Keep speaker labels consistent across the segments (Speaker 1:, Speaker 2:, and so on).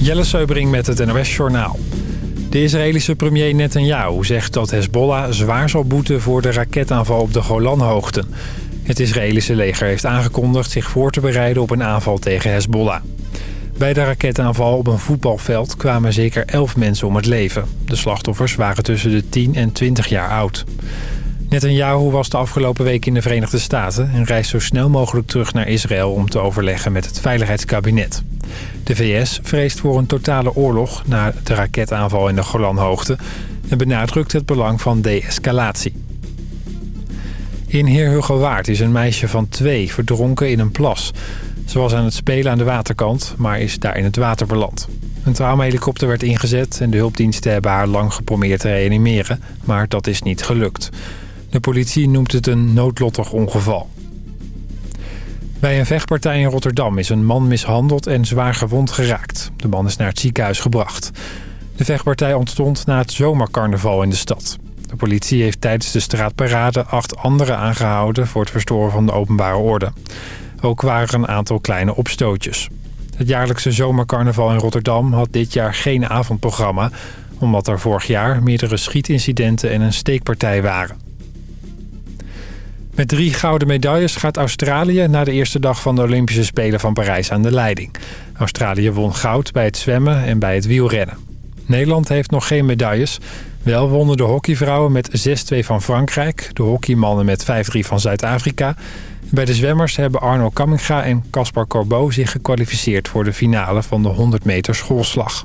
Speaker 1: Jelle Seubering met het NOS Journaal. De Israëlische premier Netanyahu zegt dat Hezbollah zwaar zal boeten voor de raketaanval op de Golanhoogten. Het Israëlische leger heeft aangekondigd zich voor te bereiden op een aanval tegen Hezbollah. Bij de raketaanval op een voetbalveld kwamen zeker 11 mensen om het leven. De slachtoffers waren tussen de 10 en 20 jaar oud. Netanyahu was de afgelopen week in de Verenigde Staten... en reist zo snel mogelijk terug naar Israël om te overleggen met het Veiligheidskabinet. De VS vreest voor een totale oorlog na de raketaanval in de Golanhoogte... en benadrukt het belang van de-escalatie. In Heerhugowaard is een meisje van twee verdronken in een plas. Ze was aan het spelen aan de waterkant, maar is daar in het water beland. Een traumahelikopter werd ingezet en de hulpdiensten hebben haar lang geprobeerd te reanimeren, maar dat is niet gelukt. De politie noemt het een noodlottig ongeval. Bij een vechtpartij in Rotterdam is een man mishandeld en zwaar gewond geraakt. De man is naar het ziekenhuis gebracht. De vechtpartij ontstond na het zomercarnaval in de stad. De politie heeft tijdens de straatparade acht anderen aangehouden... voor het verstoren van de openbare orde. Ook waren er een aantal kleine opstootjes. Het jaarlijkse zomercarnaval in Rotterdam had dit jaar geen avondprogramma... omdat er vorig jaar meerdere schietincidenten en een steekpartij waren. Met drie gouden medailles gaat Australië na de eerste dag van de Olympische Spelen van Parijs aan de leiding. Australië won goud bij het zwemmen en bij het wielrennen. Nederland heeft nog geen medailles. Wel wonnen de hockeyvrouwen met 6-2 van Frankrijk, de hockeymannen met 5-3 van Zuid-Afrika. Bij de zwemmers hebben Arno Kamminga en Caspar Corbeau zich gekwalificeerd voor de finale van de 100 meter schoolslag.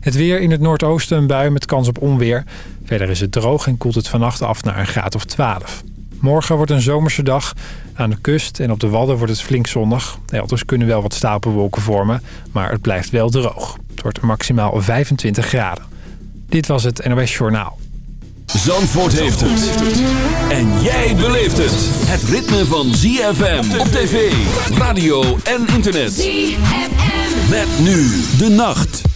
Speaker 1: Het weer in het noordoosten een bui met kans op onweer. Verder is het droog en koelt het vannacht af naar een graad of 12. Morgen wordt een zomerse dag. Aan de kust en op de Wadden wordt het flink zonnig. Elders kunnen wel wat stapelwolken vormen, maar het blijft wel droog. Het wordt maximaal 25 graden. Dit was het NOS Journaal.
Speaker 2: Zandvoort heeft het. En jij beleeft het. Het ritme van ZFM op tv, radio en internet. ZFM. Met nu de nacht.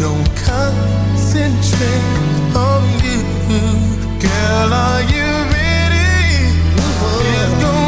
Speaker 3: don't concentrate on you. Girl, are you ready? Oh.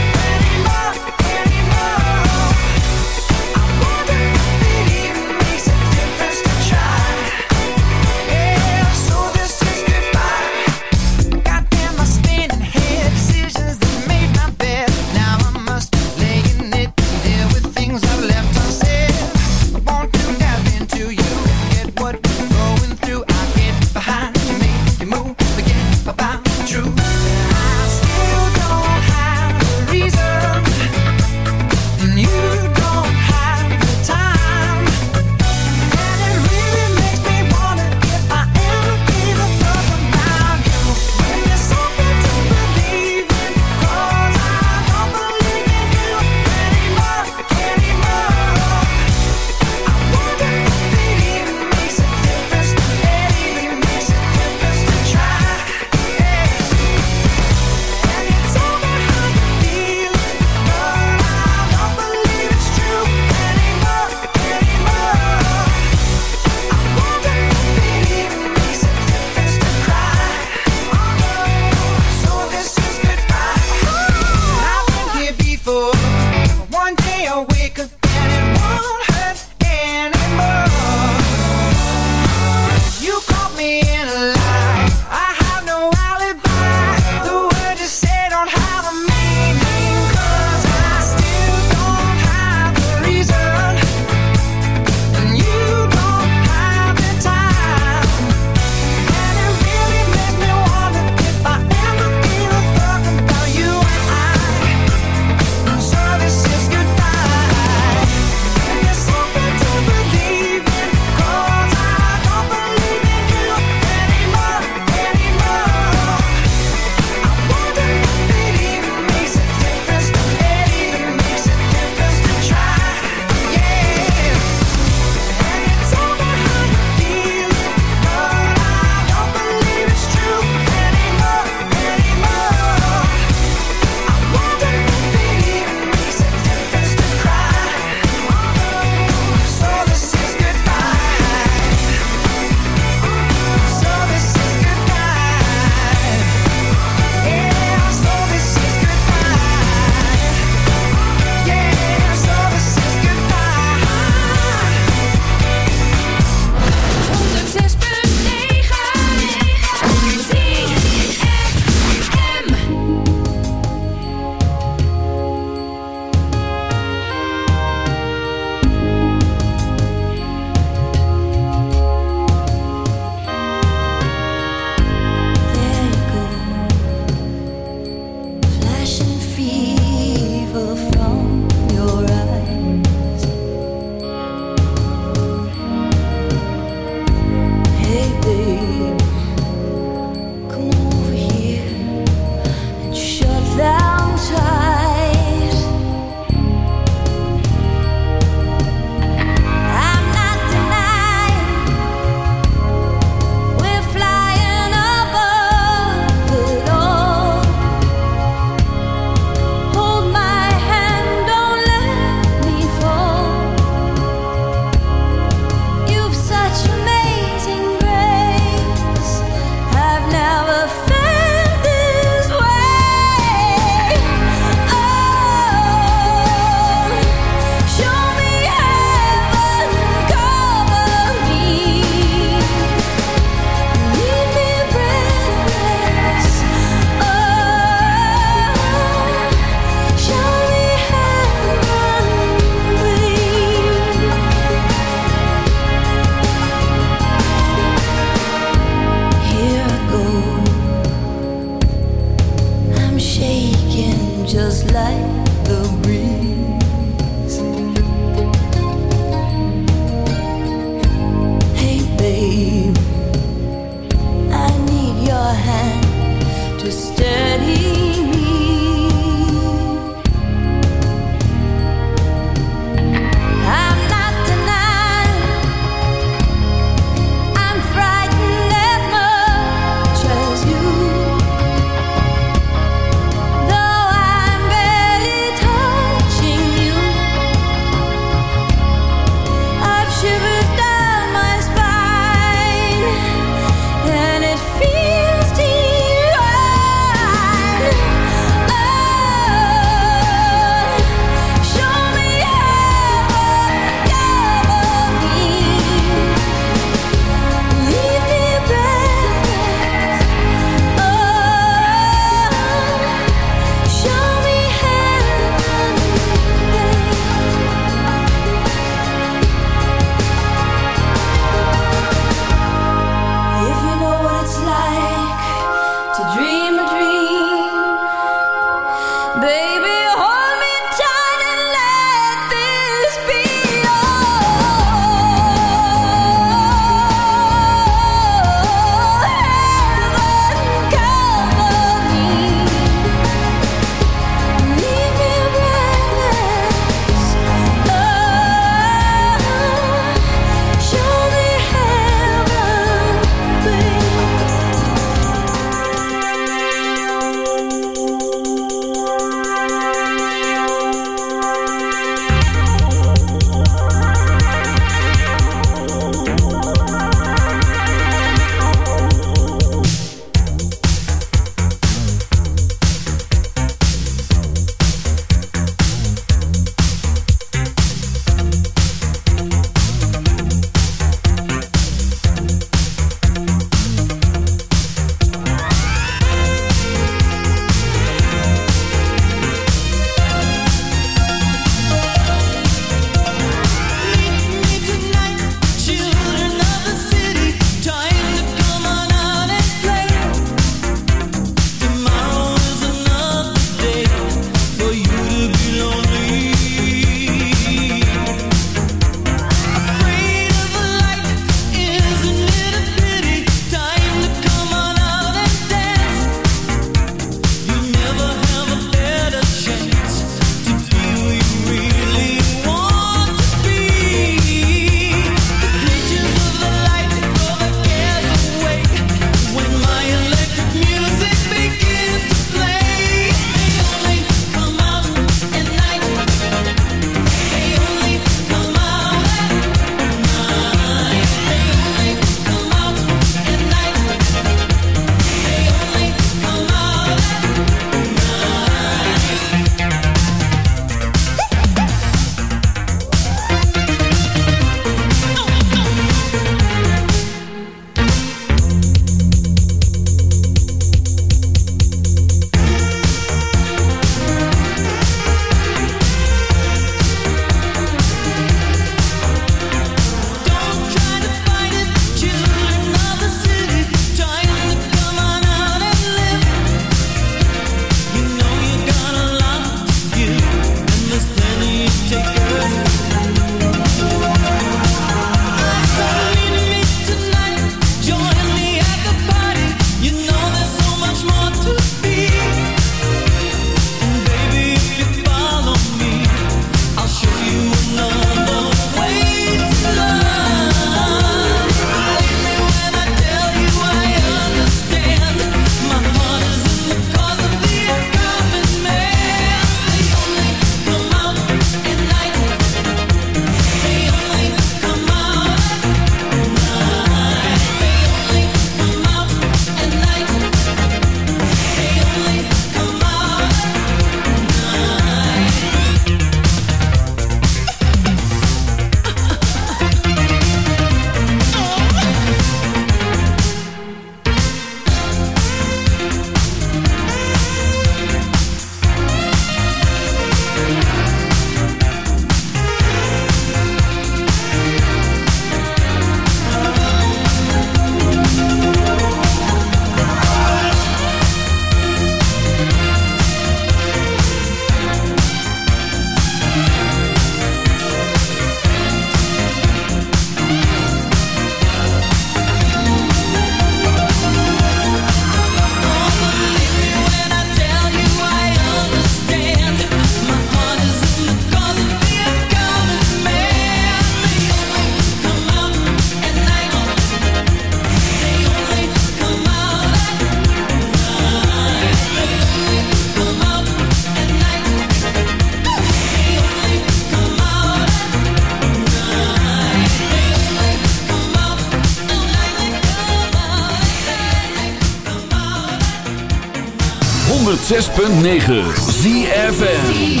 Speaker 3: 106.9 ZFN